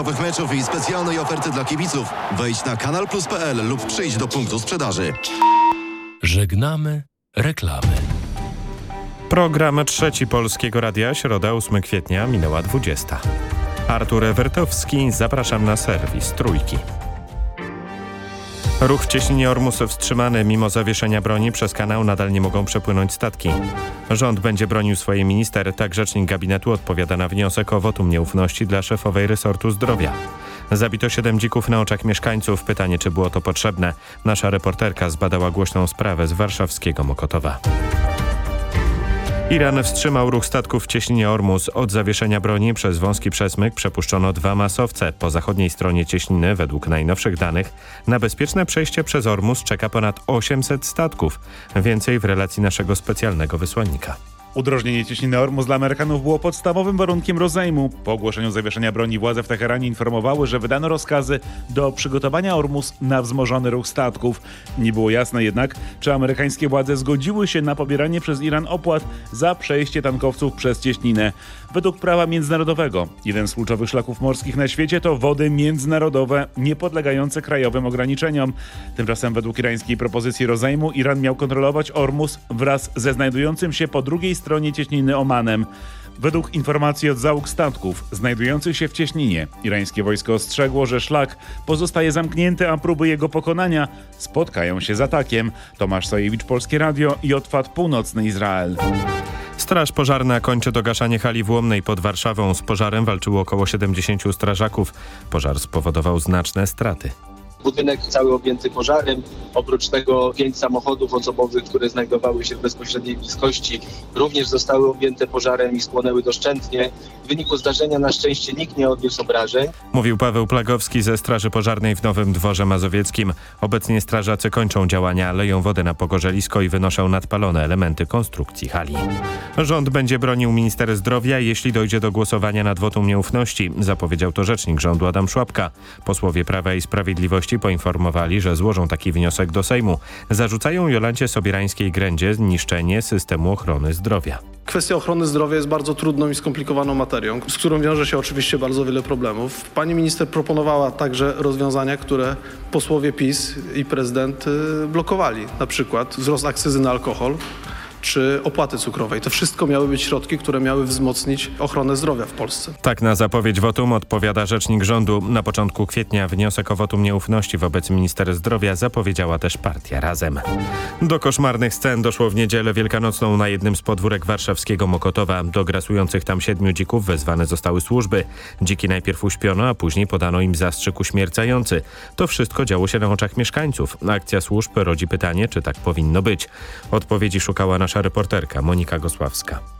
nowych meczów i specjalnej oferty dla kibiców. Wejdź na kanalplus.pl lub przyjdź do punktu sprzedaży. Żegnamy reklamy. Program Trzeci Polskiego Radia, środa 8 kwietnia, minęła 20. Artur Ewertowski, zapraszam na serwis Trójki. Ruch w cieśninie Ormus wstrzymany. Mimo zawieszenia broni przez kanał nadal nie mogą przepłynąć statki. Rząd będzie bronił swojej minister. Tak rzecznik gabinetu odpowiada na wniosek o wotum nieufności dla szefowej resortu zdrowia. Zabito siedem dzików na oczach mieszkańców. Pytanie, czy było to potrzebne. Nasza reporterka zbadała głośną sprawę z warszawskiego Mokotowa. Iran wstrzymał ruch statków w cieśninie Ormus. Od zawieszenia broni przez wąski przesmyk przepuszczono dwa masowce. Po zachodniej stronie cieśniny, według najnowszych danych, na bezpieczne przejście przez Ormus czeka ponad 800 statków. Więcej w relacji naszego specjalnego wysłannika. Udrożnienie cieśniny Ormus dla Amerykanów było podstawowym warunkiem rozejmu. Po ogłoszeniu zawieszenia broni władze w Teheranie informowały, że wydano rozkazy do przygotowania Ormus na wzmożony ruch statków. Nie było jasne jednak, czy amerykańskie władze zgodziły się na pobieranie przez Iran opłat za przejście tankowców przez cieśninę. Według prawa międzynarodowego jeden z kluczowych szlaków morskich na świecie to wody międzynarodowe niepodlegające krajowym ograniczeniom. Tymczasem według irańskiej propozycji rozejmu Iran miał kontrolować Ormus wraz ze znajdującym się po drugiej stronie cieśniny Omanem. Według informacji od załóg statków znajdujących się w cieśninie, irańskie wojsko ostrzegło, że szlak pozostaje zamknięty, a próby jego pokonania spotkają się z atakiem. Tomasz Sajewicz, Polskie Radio i Otwad Północny Izrael. Straż pożarna kończy dogaszanie hali Włomnej pod Warszawą. Z pożarem walczyło około 70 strażaków. Pożar spowodował znaczne straty. Budynek cały objęty pożarem. Oprócz tego pięć samochodów osobowych, które znajdowały się w bezpośredniej bliskości, również zostały objęte pożarem i spłonęły doszczętnie. W wyniku zdarzenia na szczęście nikt nie odniósł obrażeń. Mówił Paweł Plagowski ze Straży Pożarnej w Nowym Dworze Mazowieckim. Obecnie strażacy kończą działania, leją wodę na pogorzelisko i wynoszą nadpalone elementy konstrukcji hali. Rząd będzie bronił minister zdrowia, jeśli dojdzie do głosowania nad wotum nieufności, zapowiedział to rzecznik rządu Adam Szłapka. Posłowie Prawa i Sprawiedliwości poinformowali, że złożą taki wniosek do Sejmu. Zarzucają Jolancie Sobierańskiej-Grędzie zniszczenie systemu ochrony zdrowia. Kwestia ochrony zdrowia jest bardzo trudną i skomplikowaną materią, z którą wiąże się oczywiście bardzo wiele problemów. Pani minister proponowała także rozwiązania, które posłowie PiS i prezydent y, blokowali, na przykład wzrost akcyzy na alkohol czy opłaty cukrowej. To wszystko miały być środki, które miały wzmocnić ochronę zdrowia w Polsce. Tak na zapowiedź wotum odpowiada rzecznik rządu. Na początku kwietnia wniosek o wotum nieufności wobec minister zdrowia zapowiedziała też partia Razem. Do koszmarnych scen doszło w niedzielę wielkanocną na jednym z podwórek warszawskiego Mokotowa. Do grasujących tam siedmiu dzików wezwane zostały służby. Dziki najpierw uśpiono, a później podano im zastrzyk uśmiercający. To wszystko działo się na oczach mieszkańców. Akcja służb rodzi pytanie, czy tak powinno być. Odpowiedzi szukała nasza reporterka Monika Gosławska.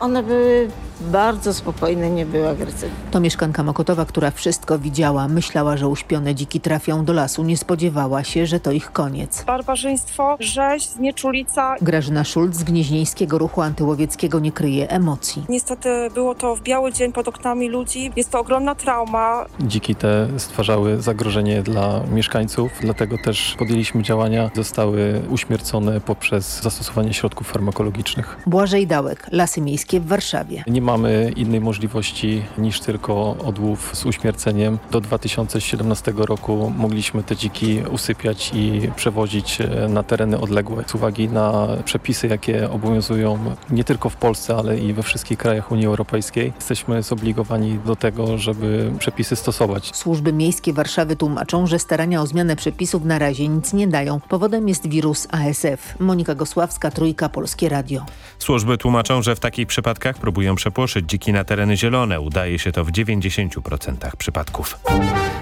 One były bardzo spokojne, nie były agresywne. To mieszkanka Mokotowa, która wszystko widziała. Myślała, że uśpione dziki trafią do lasu. Nie spodziewała się, że to ich koniec. Barbarzyństwo, rzeź, znieczulica. Grażyna Szulc z Gnieźnieńskiego Ruchu Antyłowieckiego nie kryje emocji. Niestety było to w biały dzień pod oknami ludzi. Jest to ogromna trauma. Dziki te stwarzały zagrożenie dla mieszkańców, dlatego też podjęliśmy działania. Zostały uśmiercone poprzez zastosowanie środków farmakologicznych. Błażej Dałek, Lasy Miejskie w Warszawie. Nie mamy innej możliwości niż tylko odłów z uśmierceniem. Do 2017 roku mogliśmy te dziki usypiać i przewozić e, na tereny odległe. Z uwagi na przepisy, jakie obowiązują nie tylko w Polsce, ale i we wszystkich krajach Unii Europejskiej, jesteśmy zobligowani do tego, żeby przepisy stosować. Służby miejskie Warszawy tłumaczą, że starania o zmianę przepisów na razie nic nie dają. Powodem jest wirus ASF. Monika Gosławska, Trójka, Polskie Radio. Służby tłumaczą, że w takich przypadkach próbują przepłoszyć dziki na tereny zielone. Udaje się to w 90% przypadków.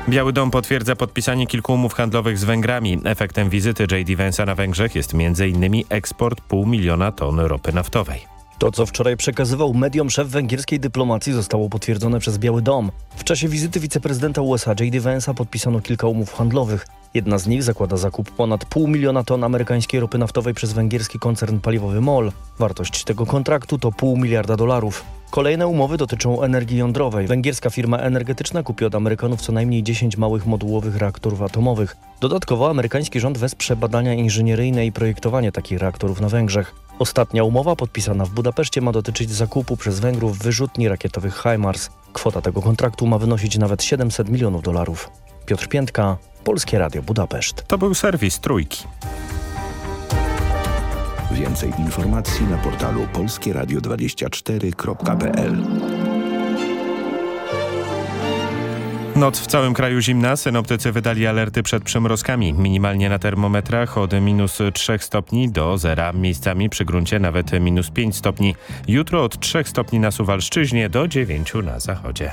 Biały Dom potwierdza podpisanie kilku umów handlowych z Węgrami. Efektem wizyty J.D. Vance'a na Węgrzech jest m.in. eksport pół miliona ton ropy naftowej. To, co wczoraj przekazywał mediom szef węgierskiej dyplomacji, zostało potwierdzone przez Biały Dom. W czasie wizyty wiceprezydenta USA J.D. Vance'a podpisano kilka umów handlowych. Jedna z nich zakłada zakup ponad pół miliona ton amerykańskiej ropy naftowej przez węgierski koncern paliwowy MOL. Wartość tego kontraktu to pół miliarda dolarów. Kolejne umowy dotyczą energii jądrowej. Węgierska firma energetyczna kupi od Amerykanów co najmniej 10 małych modułowych reaktorów atomowych. Dodatkowo amerykański rząd wesprze badania inżynieryjne i projektowanie takich reaktorów na Węgrzech. Ostatnia umowa podpisana w Budapeszcie ma dotyczyć zakupu przez Węgrów wyrzutni rakietowych HIMARS. Kwota tego kontraktu ma wynosić nawet 700 milionów dolarów. Piotr Piętka, Polskie Radio Budapeszt. To był serwis Trójki. Więcej informacji na portalu polskieradio24.pl Noc w całym kraju zimna. Synoptycy wydali alerty przed przymrozkami. Minimalnie na termometrach od minus 3 stopni do zera. Miejscami przy gruncie nawet minus 5 stopni. Jutro od 3 stopni na Suwalszczyźnie do 9 na zachodzie.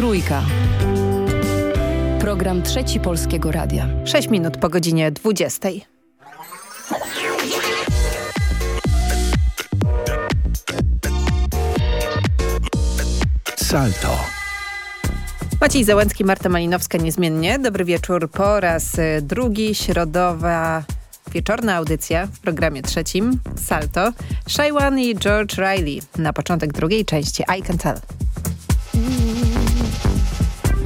Trójka. Program Trzeci Polskiego Radia. 6 minut po godzinie 20. Salto. Maciej Załęcki, Marta Malinowska niezmiennie. Dobry wieczór po raz y, drugi, środowa wieczorna audycja w programie trzecim, Salto. Shaiwan i George Riley na początek drugiej części I Can Tell.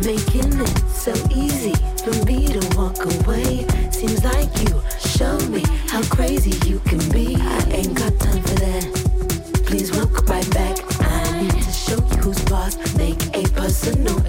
Making it so easy for me to walk away. Seems like you showed me how crazy you can be. I ain't got time for that. Please walk right back. I need to show you who's boss. Make a personal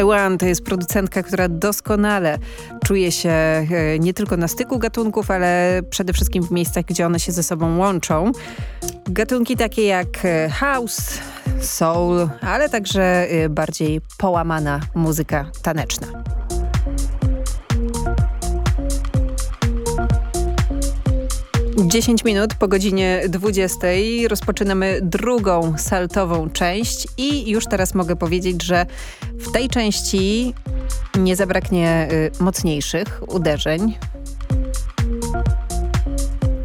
One to jest producentka, która doskonale czuje się e, nie tylko na styku gatunków, ale przede wszystkim w miejscach, gdzie one się ze sobą łączą. Gatunki takie jak e, house, soul, ale także e, bardziej połamana muzyka taneczna. Dziesięć minut po godzinie 20 rozpoczynamy drugą saltową część i już teraz mogę powiedzieć, że w tej części nie zabraknie y, mocniejszych uderzeń.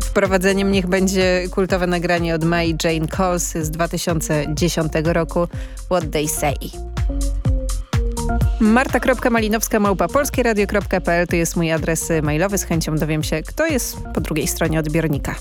Wprowadzeniem niech będzie kultowe nagranie od May Jane Coles z 2010 roku What They Say. Marta.malinowska to jest mój adres mailowy. Z chęcią dowiem się, kto jest po drugiej stronie odbiornika.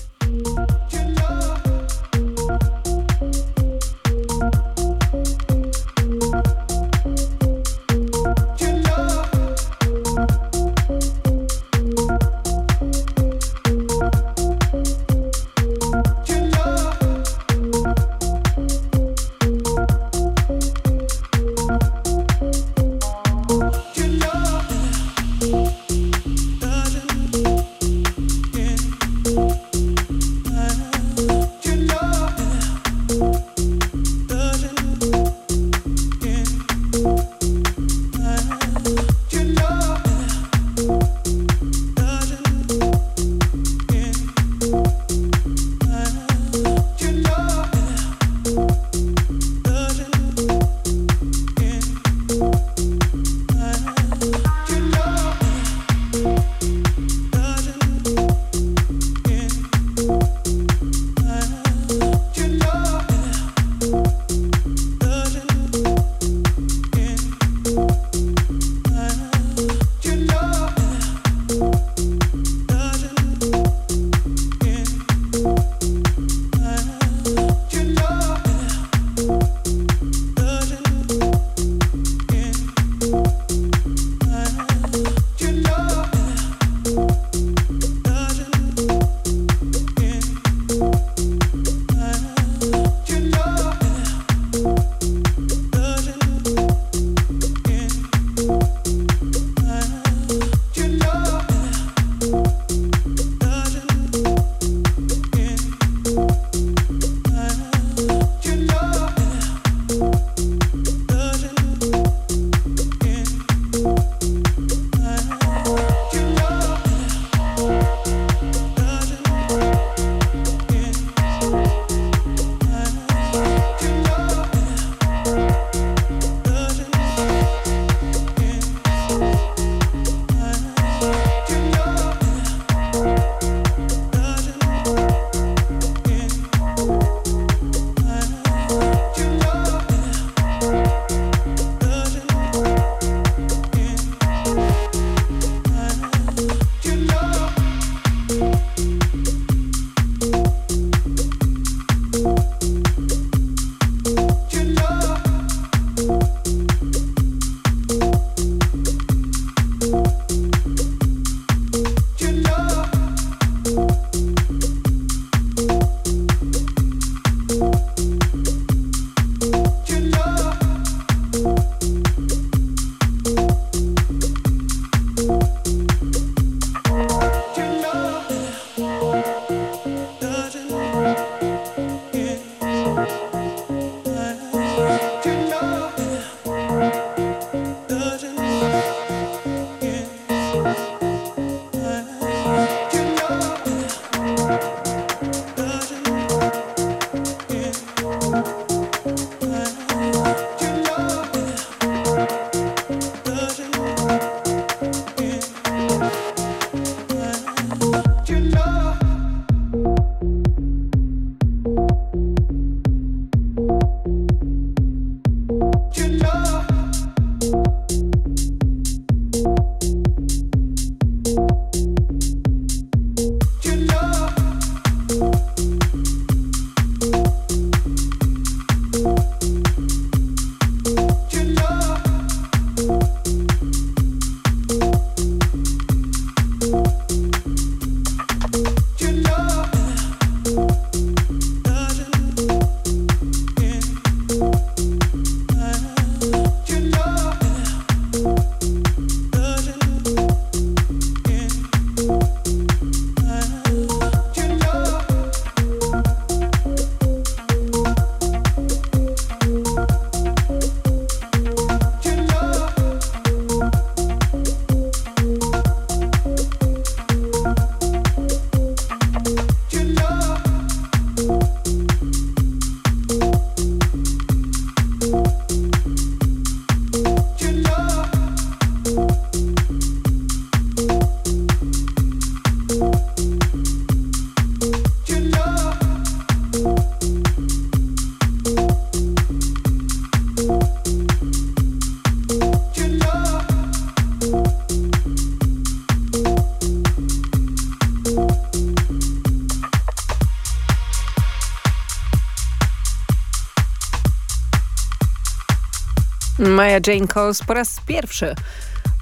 Jane Coles po raz pierwszy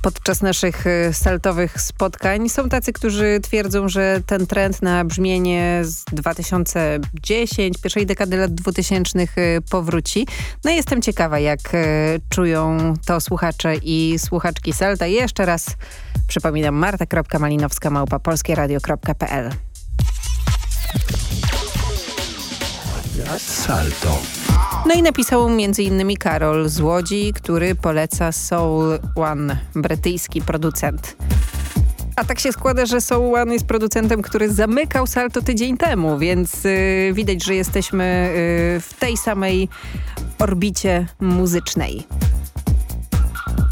podczas naszych y, saltowych spotkań. Są tacy, którzy twierdzą, że ten trend na brzmienie z 2010, pierwszej dekady lat 2000 y, powróci. No i jestem ciekawa, jak y, czują to słuchacze i słuchaczki Salta. Jeszcze raz przypominam marta.malinowska małpa polskieradio.pl Salto. No i napisał m.in. Karol z Łodzi, który poleca Soul One, brytyjski producent. A tak się składa, że Soul One jest producentem, który zamykał Salto tydzień temu, więc y, widać, że jesteśmy y, w tej samej orbicie muzycznej.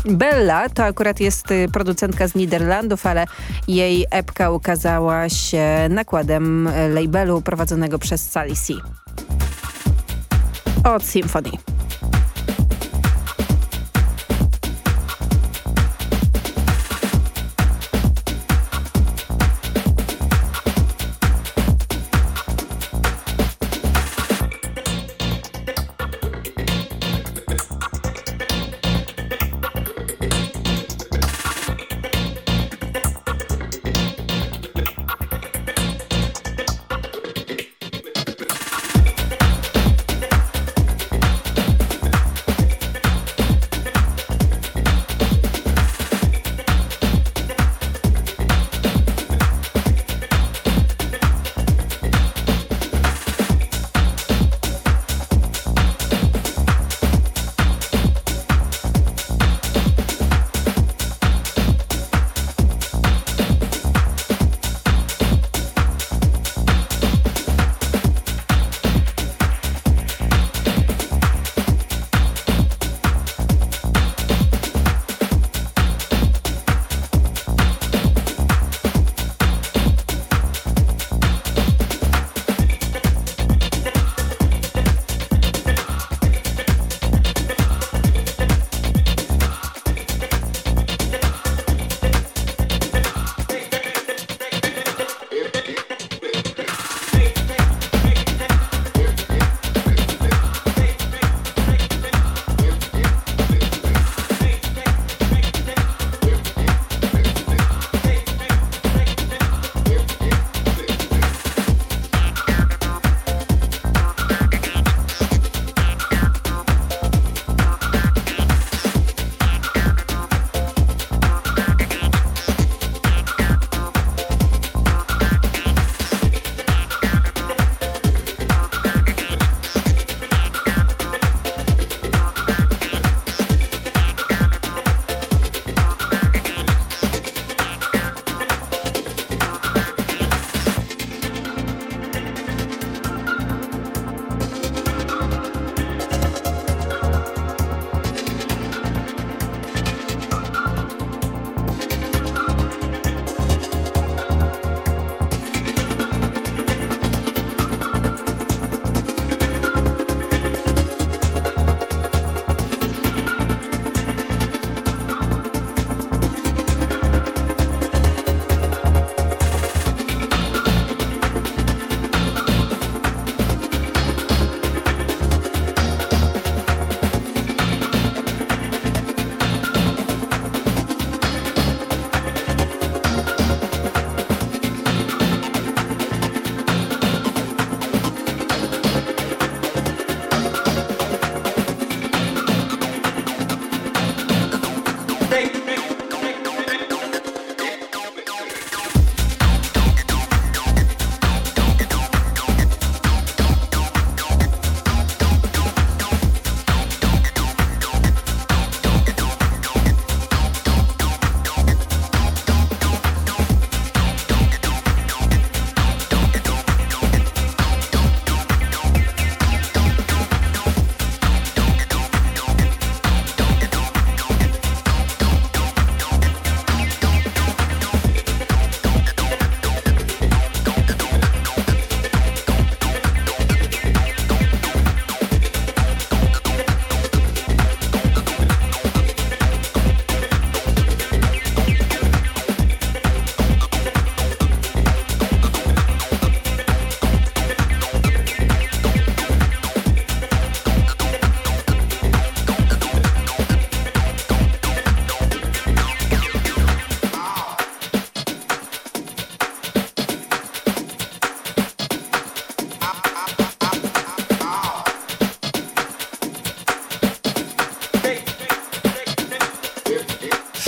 Bella to akurat jest y, producentka z Niderlandów, ale jej epka ukazała się nakładem y, labelu prowadzonego przez Sally C. od symfonii.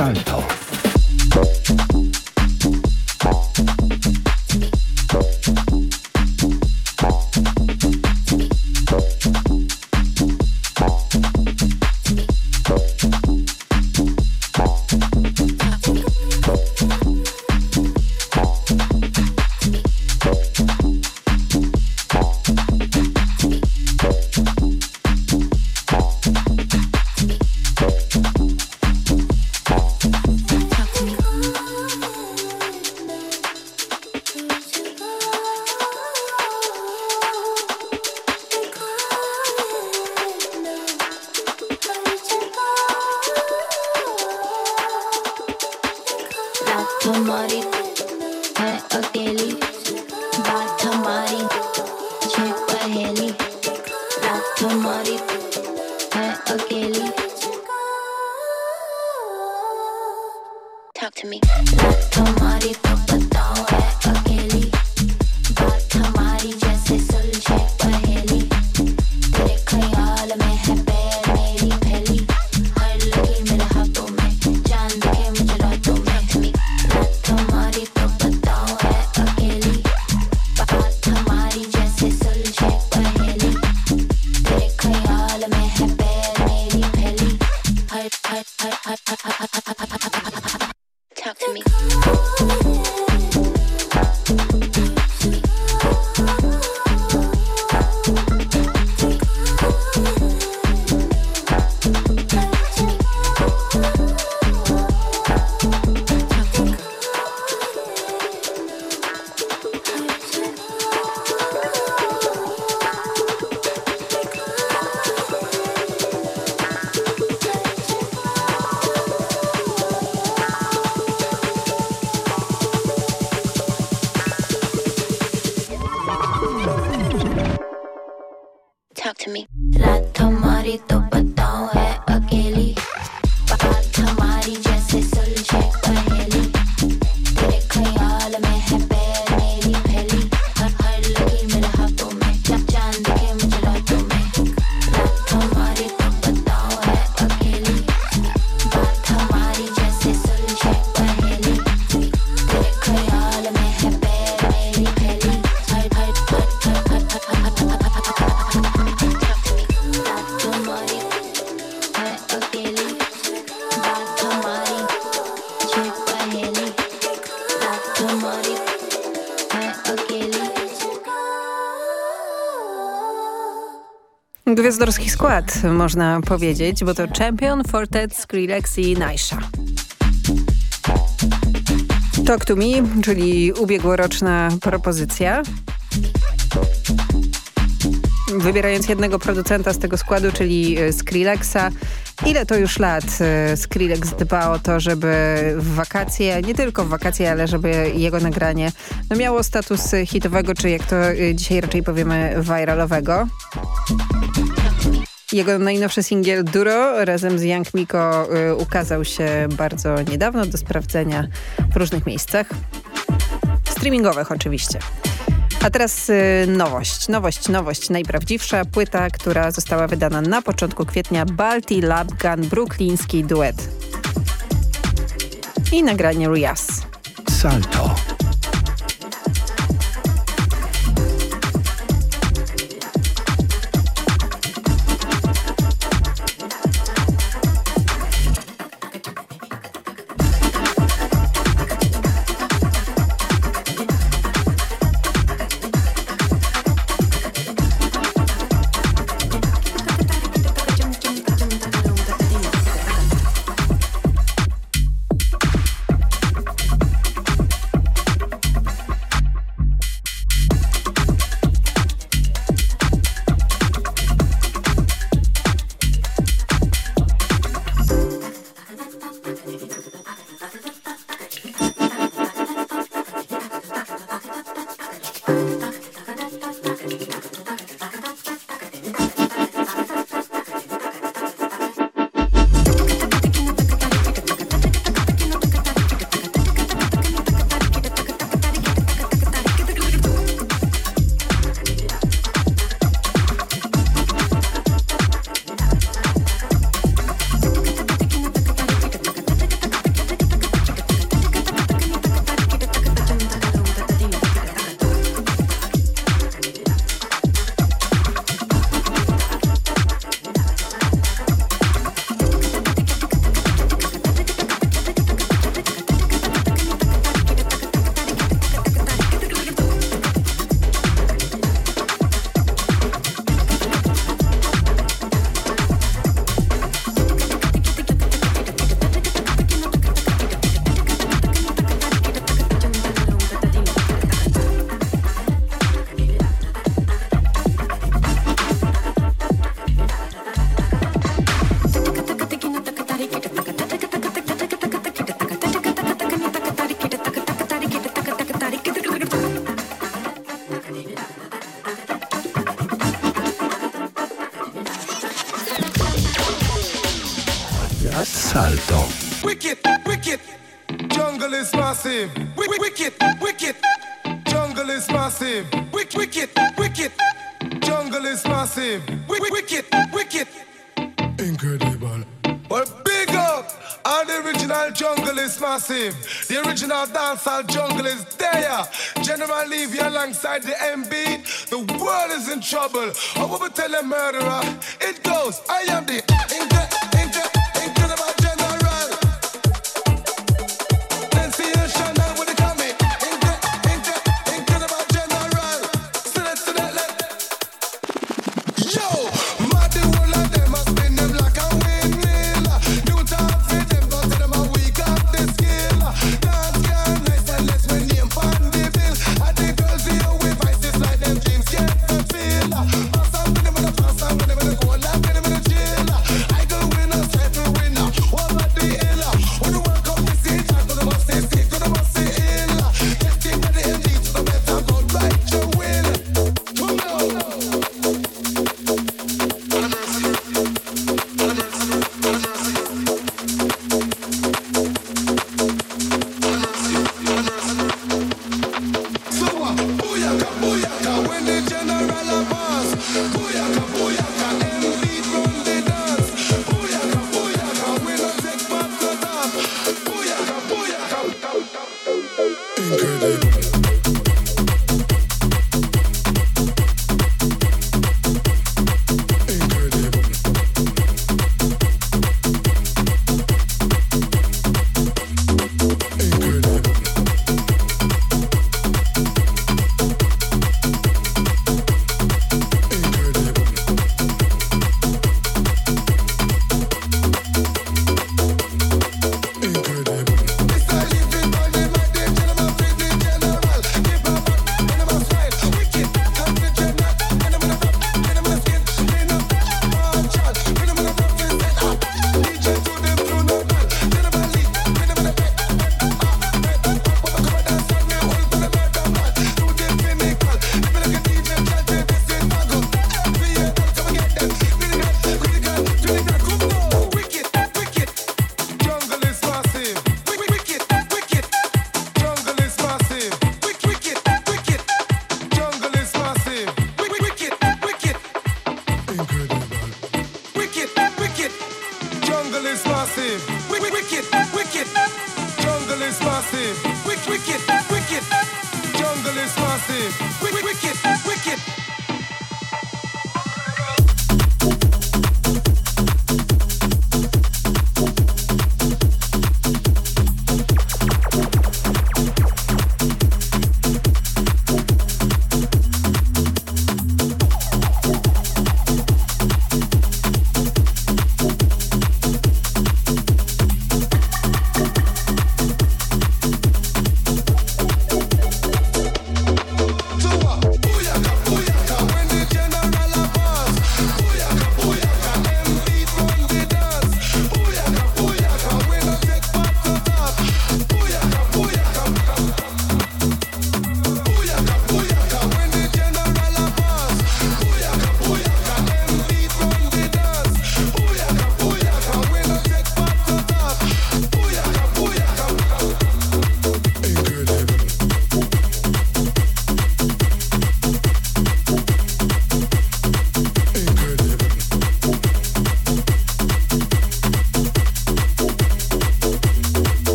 Santo. Skład, można powiedzieć, bo to Champion, Fortet, Skrillex i Naisha. Talk to Me, czyli ubiegłoroczna propozycja. Wybierając jednego producenta z tego składu, czyli e, Skrillexa, ile to już lat e, Skrillex dba o to, żeby w wakacje, nie tylko w wakacje, ale żeby jego nagranie no, miało status hitowego, czy jak to e, dzisiaj raczej powiemy, viralowego. Jego najnowszy singiel Duro razem z Young Miko y, ukazał się bardzo niedawno do sprawdzenia w różnych miejscach. Streamingowych oczywiście. A teraz y, nowość, nowość, nowość, najprawdziwsza płyta, która została wydana na początku kwietnia Balti Lab Gun brukliński duet. I nagranie Rias. Salto. trouble. I will tell a murderer.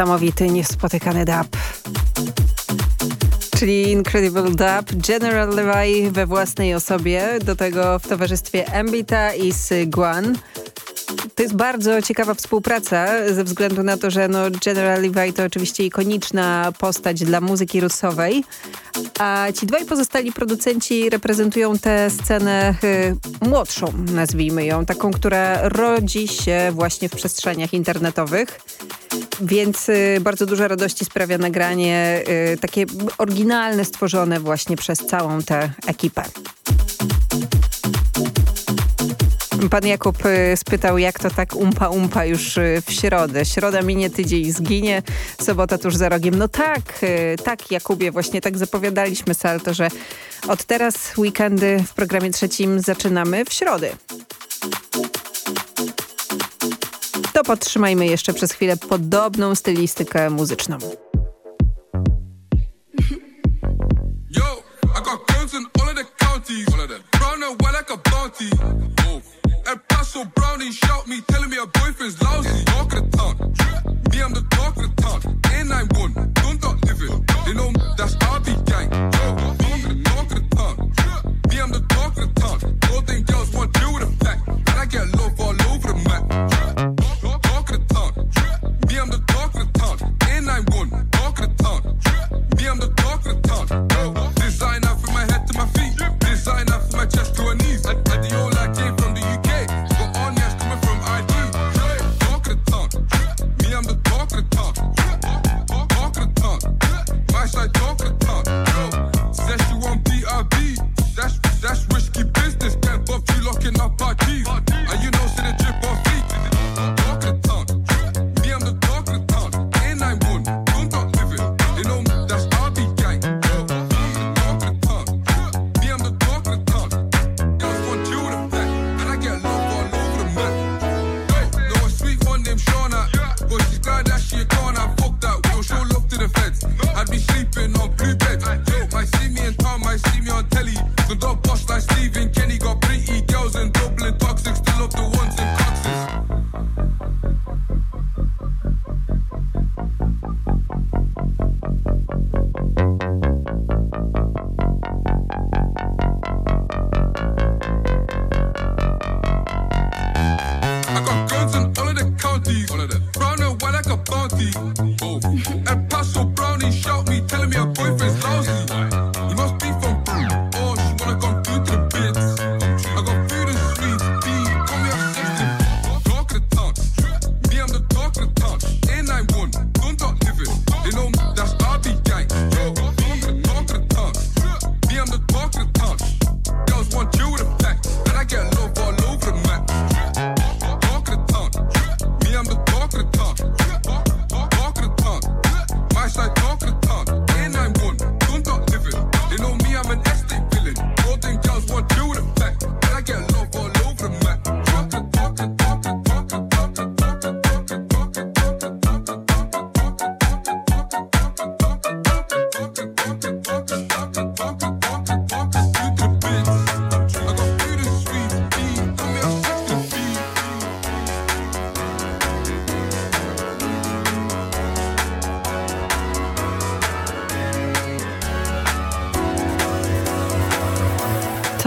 niesamowity, niespotykany dub. Czyli Incredible Dub, General Levi we własnej osobie, do tego w towarzystwie Ambita i Guan. To jest bardzo ciekawa współpraca ze względu na to, że no General Levi to oczywiście ikoniczna postać dla muzyki rusowej, a ci dwaj pozostali producenci reprezentują tę scenę y, młodszą, nazwijmy ją, taką, która rodzi się właśnie w przestrzeniach internetowych. Więc y, bardzo dużo radości sprawia nagranie y, takie oryginalne, stworzone właśnie przez całą tę ekipę. Pan Jakub y, spytał, jak to tak umpa umpa już w środę. Środa minie, tydzień zginie, sobota tuż za rogiem. No tak, tak Jakubie, właśnie tak zapowiadaliśmy Salto, że od teraz weekendy w programie trzecim zaczynamy w środę to podtrzymajmy jeszcze przez chwilę podobną stylistykę muzyczną.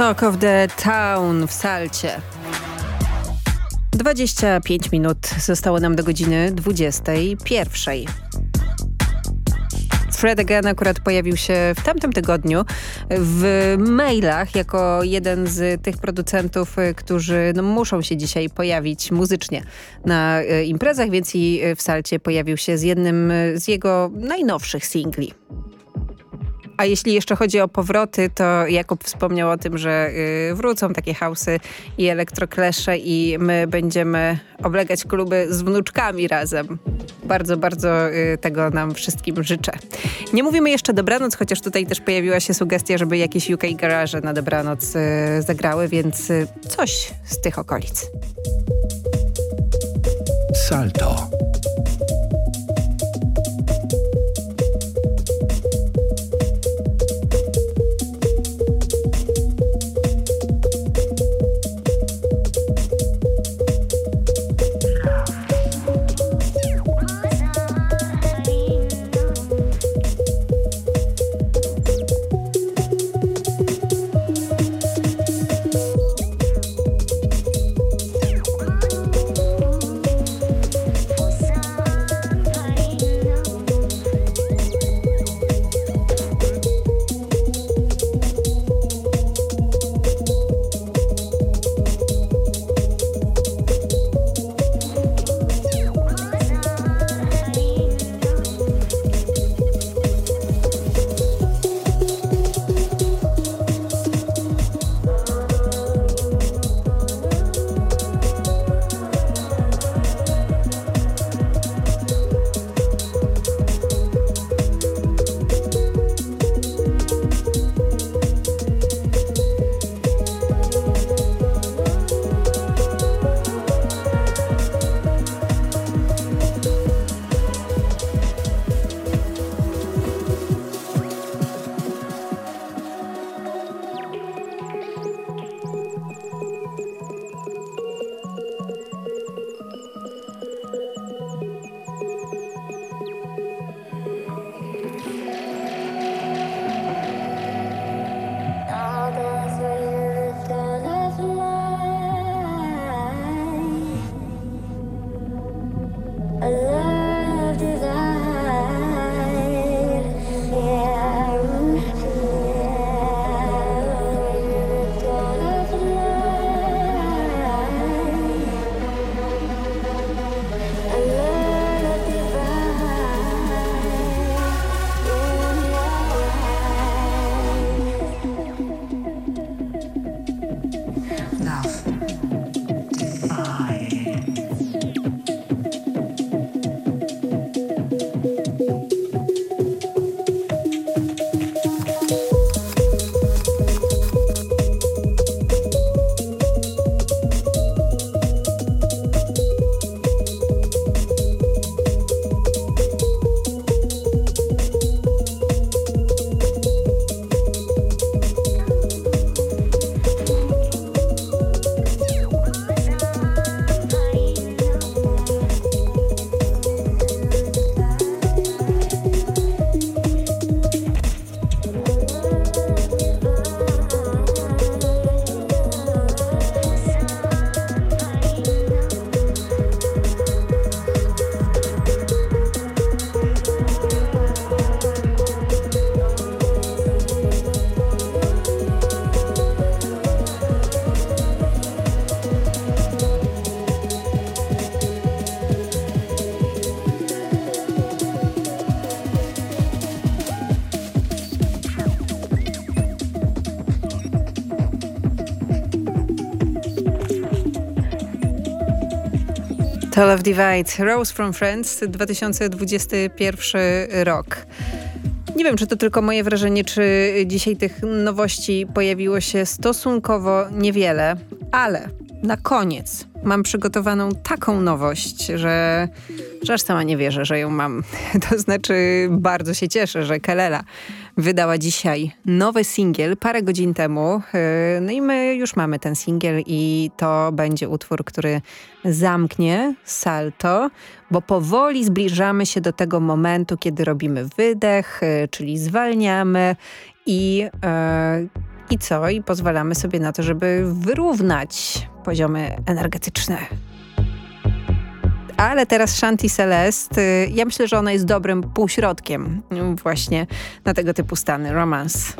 Talk of the Town w Salcie. 25 minut zostało nam do godziny 21. Fred again akurat pojawił się w tamtym tygodniu w mailach jako jeden z tych producentów, y, którzy no, muszą się dzisiaj pojawić muzycznie na y, imprezach, więc i w salcie pojawił się z jednym y, z jego najnowszych singli. A jeśli jeszcze chodzi o powroty, to Jakub wspomniał o tym, że y, wrócą takie hausy i elektroklesze i my będziemy oblegać kluby z wnuczkami razem. Bardzo, bardzo y, tego nam wszystkim życzę. Nie mówimy jeszcze dobranoc, chociaż tutaj też pojawiła się sugestia, żeby jakieś UK Garage na dobranoc y, zagrały, więc coś z tych okolic. Salto. To Love Divide, Rose from Friends, 2021 rok. Nie wiem, czy to tylko moje wrażenie, czy dzisiaj tych nowości pojawiło się stosunkowo niewiele, ale na koniec mam przygotowaną taką nowość, że, że aż sama nie wierzę, że ją mam. To znaczy bardzo się cieszę, że Kelela wydała dzisiaj nowy singiel parę godzin temu. Yy, No i my już mamy ten singiel i to będzie utwór, który zamknie salto, bo powoli zbliżamy się do tego momentu, kiedy robimy wydech, yy, czyli zwalniamy i, yy, i co? I pozwalamy sobie na to, żeby wyrównać poziomy energetyczne. Ale teraz Shanti Celeste, y, ja myślę, że ona jest dobrym półśrodkiem właśnie na tego typu stany, romans.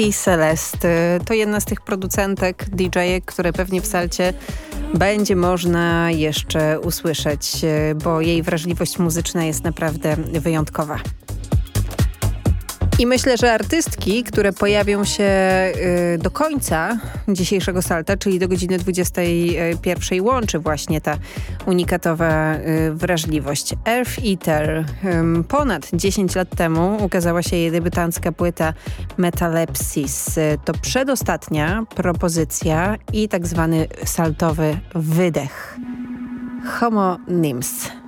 Shanti Celeste to jedna z tych producentek, DJ-ek, które pewnie w salcie będzie można jeszcze usłyszeć, bo jej wrażliwość muzyczna jest naprawdę wyjątkowa. I myślę, że artystki, które pojawią się y, do końca dzisiejszego salta, czyli do godziny 21 łączy właśnie ta unikatowa y, wrażliwość. Earth Eater. Ponad 10 lat temu ukazała się jej debiutancka płyta Metalepsis. To przedostatnia propozycja i tak zwany saltowy wydech. Homonyms.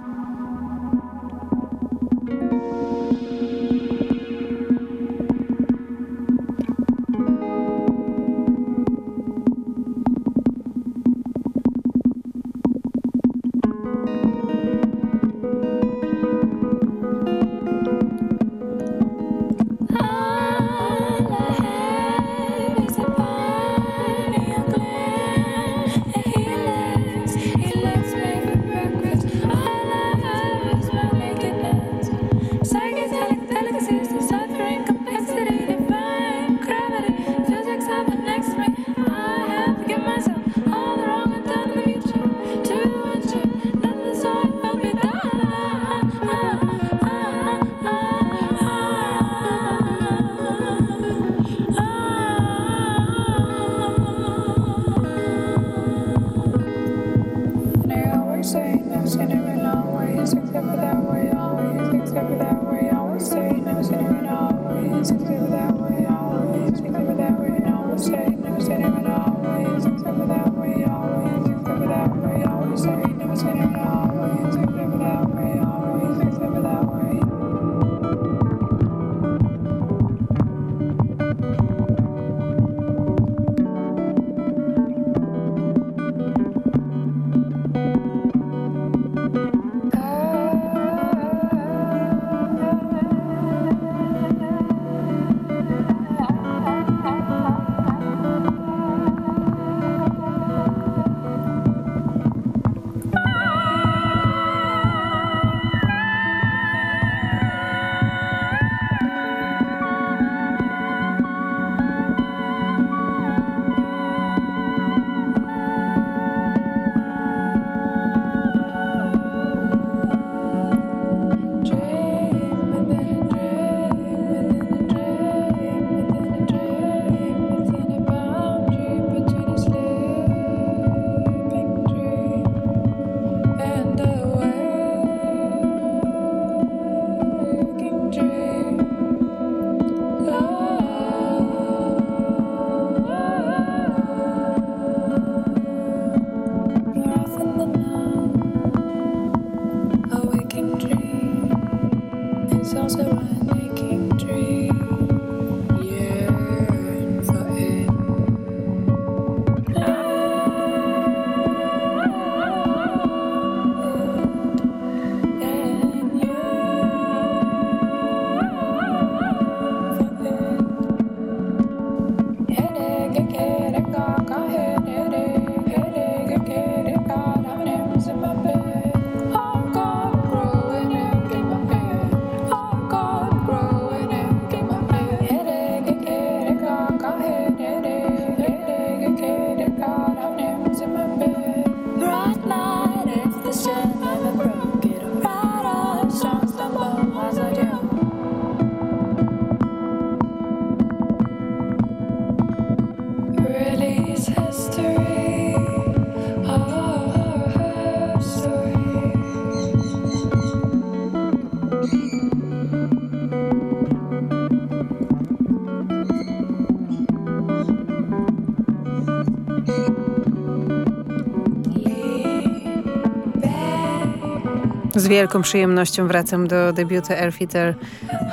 Z wielką przyjemnością wracam do debiutu Airfitter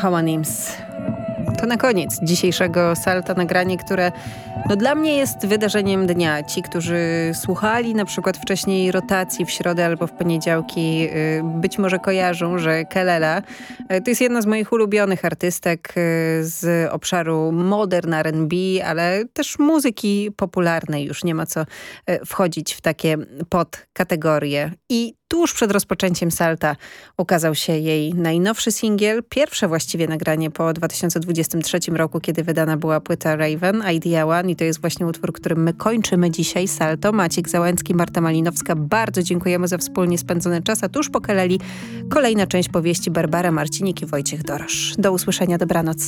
Homonyms. To na koniec dzisiejszego Salta nagranie, które no dla mnie jest wydarzeniem dnia. Ci, którzy słuchali na przykład wcześniej rotacji w środę albo w poniedziałki, y, być może kojarzą, że Kelela y, to jest jedna z moich ulubionych artystek y, z obszaru modern R&B, ale też muzyki popularnej. Już nie ma co wchodzić w takie podkategorie. I tuż przed rozpoczęciem Salta ukazał się jej najnowszy singiel, pierwsze właściwie nagranie po 2023 roku, kiedy wydana była płyta Raven, Idea One i to jest właśnie utwór, którym my kończymy dzisiaj Salto. Maciek Załęcki, Marta Malinowska, bardzo dziękujemy za wspólnie spędzony czas, a tuż po Keleli kolejna część powieści Barbara Marcinik i Wojciech Dorosz. Do usłyszenia, dobranoc.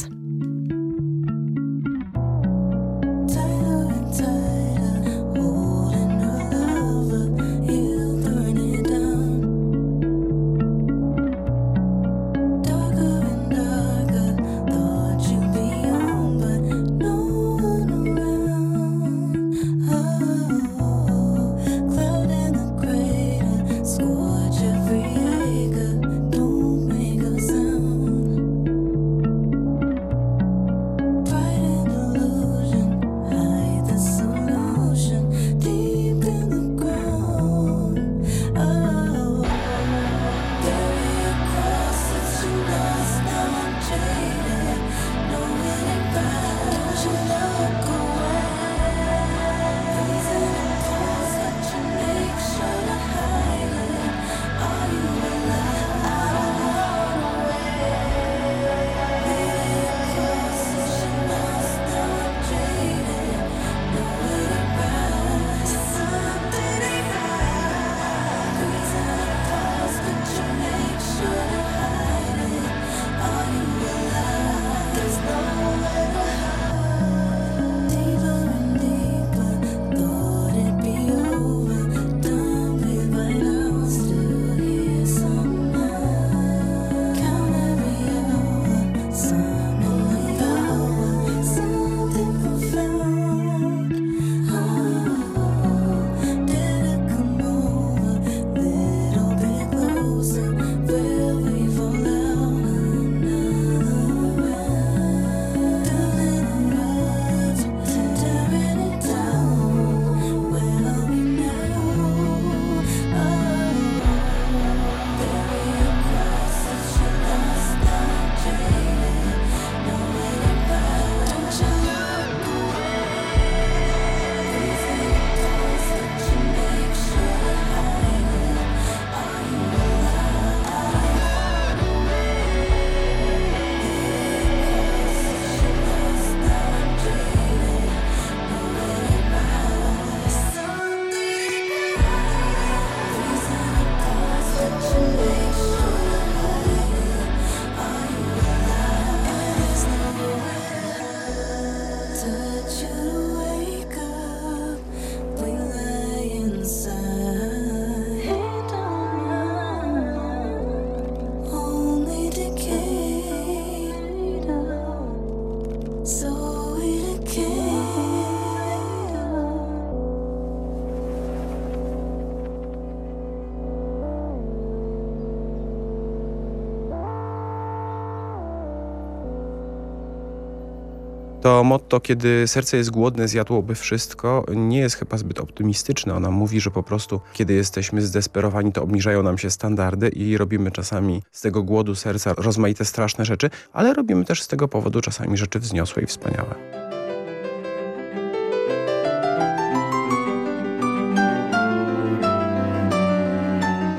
To motto, kiedy serce jest głodne, zjadłoby wszystko, nie jest chyba zbyt optymistyczne. Ona mówi, że po prostu, kiedy jesteśmy zdesperowani, to obniżają nam się standardy i robimy czasami z tego głodu serca rozmaite straszne rzeczy, ale robimy też z tego powodu czasami rzeczy wzniosłe i wspaniałe.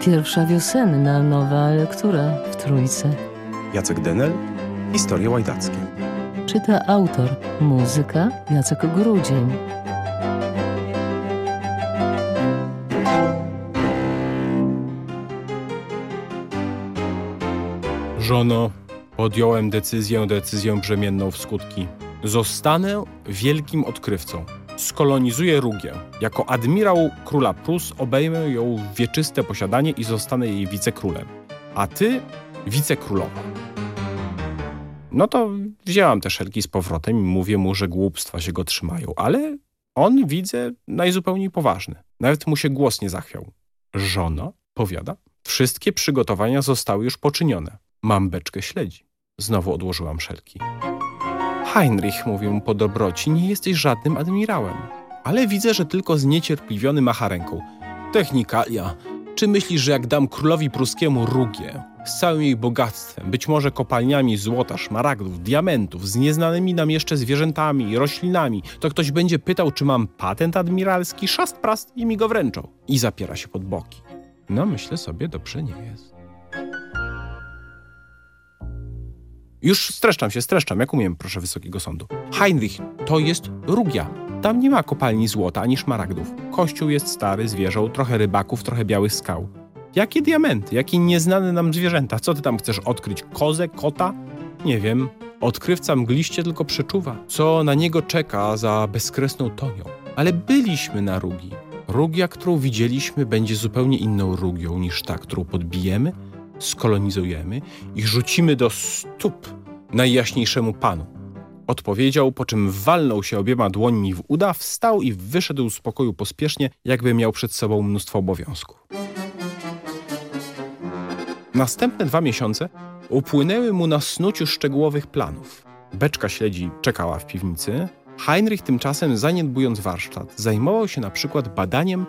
Pierwsza wiosenna nowa lektura w Trójce. Jacek Denel, Historie łajdackie. Czyta autor. Muzyka Jacek Grudzień. Żono, podjąłem decyzję, decyzję brzemienną w skutki. Zostanę wielkim odkrywcą. Skolonizuję Rugię. Jako admirał króla Prus obejmę ją w wieczyste posiadanie i zostanę jej wicekrólem. A ty wicekrólowa. No to wzięłam te szelki z powrotem i mówię mu, że głupstwa się go trzymają, ale on widzę najzupełniej poważny. Nawet mu się głos nie zachwiał. Żona, powiada, Wszystkie przygotowania zostały już poczynione. Mam beczkę śledzi. Znowu odłożyłam szelki. Heinrich, mówił mu po dobroci, nie jesteś żadnym admirałem. Ale widzę, że tylko zniecierpliwiony macha ręką. Technikalia. Czy myślisz, że jak dam królowi pruskiemu Rugię z całym jej bogactwem, być może kopalniami złota, szmaragdów, diamentów, z nieznanymi nam jeszcze zwierzętami i roślinami, to ktoś będzie pytał, czy mam patent admiralski, szast prast i mi go wręczą. I zapiera się pod boki. No, myślę sobie, dobrze nie jest. Już streszczam się, streszczam, jak umiem, proszę Wysokiego Sądu. Heinrich, to jest Rugia. Tam nie ma kopalni złota ani szmaragdów. Kościół jest stary, zwierzą, trochę rybaków, trochę białych skał. Jakie diamenty, jakie nieznane nam zwierzęta? Co ty tam chcesz odkryć? Kozę, kota? Nie wiem. Odkrywca mgliście tylko przeczuwa, co na niego czeka za bezkresną tonią. Ale byliśmy na Rugi. Rugia, którą widzieliśmy, będzie zupełnie inną Rugią niż ta, którą podbijemy, skolonizujemy i rzucimy do stóp najjaśniejszemu panu. Odpowiedział, po czym walnął się obiema dłońmi w uda, wstał i wyszedł z pokoju pospiesznie, jakby miał przed sobą mnóstwo obowiązków. Następne dwa miesiące upłynęły mu na snuciu szczegółowych planów. Beczka śledzi czekała w piwnicy. Heinrich tymczasem, zaniedbując warsztat, zajmował się na przykład badaniem,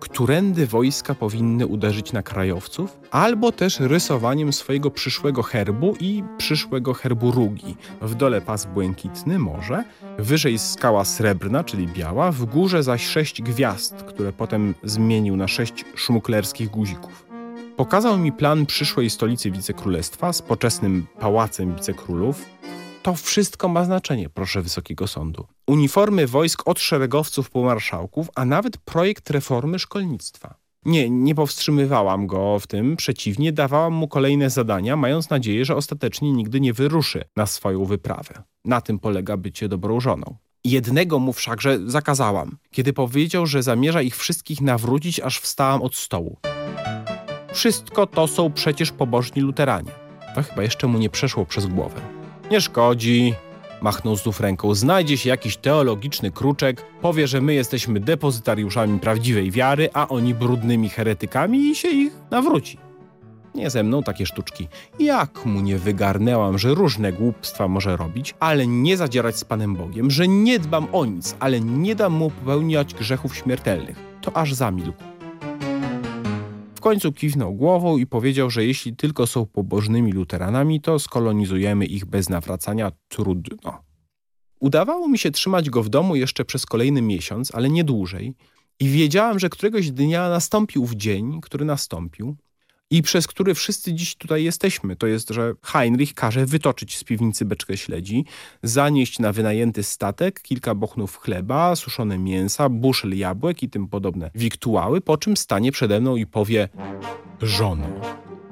którędy wojska powinny uderzyć na krajowców, albo też rysowaniem swojego przyszłego herbu i przyszłego herbu Rugi. W dole pas błękitny morze, wyżej skała srebrna, czyli biała, w górze zaś sześć gwiazd, które potem zmienił na sześć szmuklerskich guzików. Pokazał mi plan przyszłej stolicy wicekrólestwa z poczesnym pałacem wicekrólów. To wszystko ma znaczenie, proszę Wysokiego Sądu. Uniformy wojsk od szeregowców po marszałków, a nawet projekt reformy szkolnictwa. Nie, nie powstrzymywałam go w tym, przeciwnie, dawałam mu kolejne zadania, mając nadzieję, że ostatecznie nigdy nie wyruszy na swoją wyprawę. Na tym polega bycie dobrą żoną. Jednego mu wszakże zakazałam. Kiedy powiedział, że zamierza ich wszystkich nawrócić, aż wstałam od stołu. Wszystko to są przecież pobożni luteranie. To chyba jeszcze mu nie przeszło przez głowę. Nie szkodzi, machnął znów ręką. Znajdzie się jakiś teologiczny kruczek, powie, że my jesteśmy depozytariuszami prawdziwej wiary, a oni brudnymi heretykami i się ich nawróci. Nie ze mną takie sztuczki. Jak mu nie wygarnęłam, że różne głupstwa może robić, ale nie zadzierać z Panem Bogiem, że nie dbam o nic, ale nie dam mu popełniać grzechów śmiertelnych. To aż zamilkł. Końcu kiwnął głową i powiedział, że jeśli tylko są pobożnymi luteranami, to skolonizujemy ich bez nawracania trudno. Udawało mi się trzymać go w domu jeszcze przez kolejny miesiąc, ale nie dłużej. I wiedziałam, że któregoś dnia nastąpił w dzień, który nastąpił i przez który wszyscy dziś tutaj jesteśmy. To jest, że Heinrich każe wytoczyć z piwnicy beczkę śledzi, zanieść na wynajęty statek kilka bochnów chleba, suszone mięsa, buszel jabłek i tym podobne wiktuały, po czym stanie przede mną i powie Żono,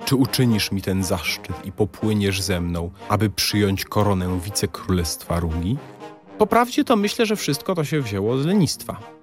czy uczynisz mi ten zaszczyt i popłyniesz ze mną, aby przyjąć koronę wicekrólestwa Rugi? Poprawdzie to myślę, że wszystko to się wzięło z lenistwa.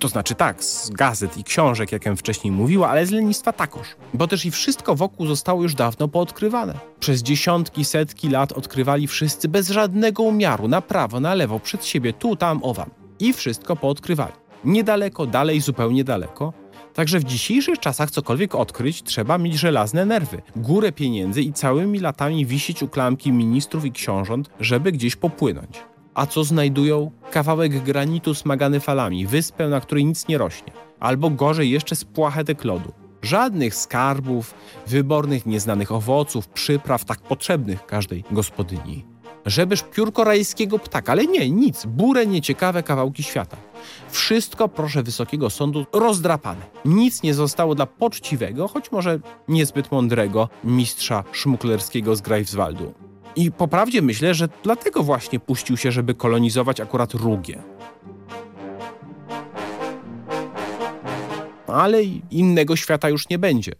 To znaczy tak, z gazet i książek, jakem wcześniej mówiła, ale z lenistwa takoż. Bo też i wszystko wokół zostało już dawno poodkrywane. Przez dziesiątki, setki lat odkrywali wszyscy bez żadnego umiaru, na prawo, na lewo, przed siebie, tu, tam, owam. I wszystko poodkrywali. Niedaleko, dalej, zupełnie daleko. Także w dzisiejszych czasach cokolwiek odkryć, trzeba mieć żelazne nerwy, górę pieniędzy i całymi latami wisieć u klamki ministrów i książąt, żeby gdzieś popłynąć. A co znajdują? Kawałek granitu smagany falami, wyspę, na której nic nie rośnie. Albo gorzej jeszcze spłachetek lodu. Żadnych skarbów, wybornych nieznanych owoców, przypraw tak potrzebnych każdej gospodyni. Żebyż piórko rajskiego ptaka, ale nie, nic, burę nieciekawe kawałki świata. Wszystko, proszę Wysokiego Sądu, rozdrapane. Nic nie zostało dla poczciwego, choć może niezbyt mądrego mistrza szmuklerskiego z Greifswaldu. I po prawdzie myślę, że dlatego właśnie puścił się, żeby kolonizować akurat Rugię. Ale innego świata już nie będzie.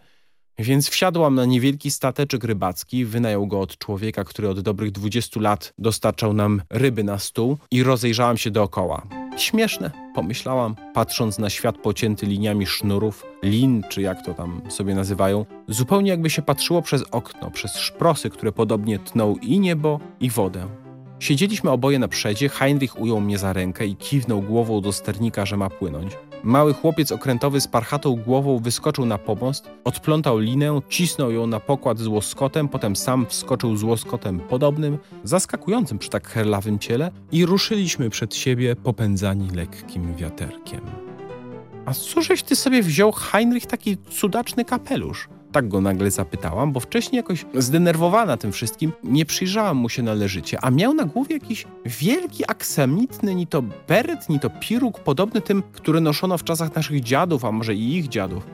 Więc wsiadłam na niewielki stateczek rybacki, wynajął go od człowieka, który od dobrych 20 lat dostarczał nam ryby na stół i rozejrzałam się dookoła. Śmieszne, pomyślałam, patrząc na świat pocięty liniami sznurów, lin, czy jak to tam sobie nazywają, zupełnie jakby się patrzyło przez okno, przez szprosy, które podobnie tną i niebo, i wodę. Siedzieliśmy oboje na przedzie, Heinrich ujął mnie za rękę i kiwnął głową do sternika, że ma płynąć. Mały chłopiec okrętowy z parchatą głową wyskoczył na pomost, odplątał linę, cisnął ją na pokład z łoskotem, potem sam wskoczył z łoskotem podobnym, zaskakującym przy tak herlawym ciele i ruszyliśmy przed siebie popędzani lekkim wiaterkiem. A cóżeś ty sobie wziął, Heinrich, taki cudaczny kapelusz? Tak go nagle zapytałam, bo wcześniej jakoś zdenerwowana tym wszystkim nie przyjrzałam mu się należycie, a miał na głowie jakiś wielki aksamitny ni to beret, ni to piruk, podobny tym, który noszono w czasach naszych dziadów, a może i ich dziadów.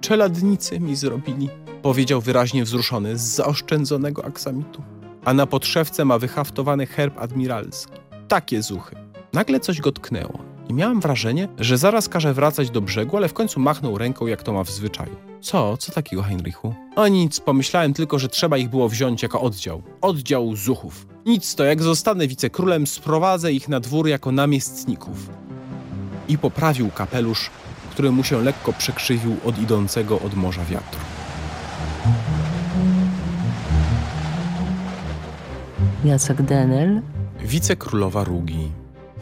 Czeladnicy mi zrobili, powiedział wyraźnie wzruszony z zaoszczędzonego aksamitu. A na podszewce ma wyhaftowany herb admiralski. Takie zuchy. Nagle coś go tknęło i miałam wrażenie, że zaraz każe wracać do brzegu, ale w końcu machnął ręką, jak to ma w zwyczaju. Co? Co takiego, Heinrichu? O nic, pomyślałem tylko, że trzeba ich było wziąć jako oddział. Oddział zuchów. Nic to, jak zostanę wicekrólem, sprowadzę ich na dwór jako namiestników. I poprawił kapelusz, który mu się lekko przekrzywił od idącego od morza wiatru. Jacek Denel. Wicekrólowa Rugi.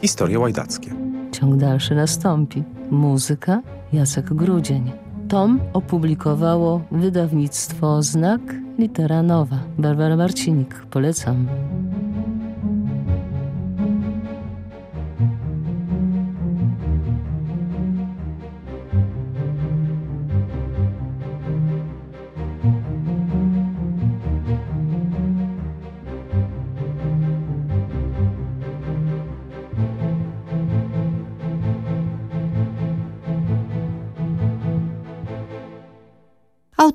Historie łajdackie. Ciąg dalszy nastąpi. Muzyka Jacek Grudzień. Tom opublikowało wydawnictwo Znak Litera Nowa. Barbara Marcinik. Polecam.